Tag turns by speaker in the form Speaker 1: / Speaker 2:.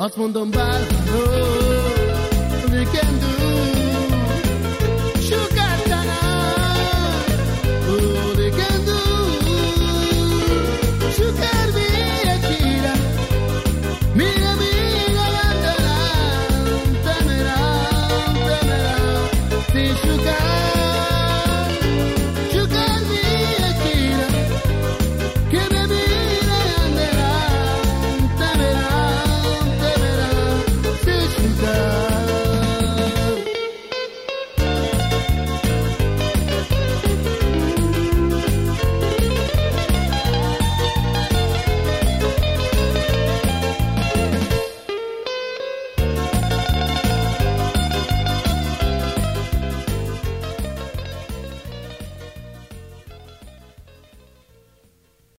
Speaker 1: Azt mondom bár, oh, we can do You got.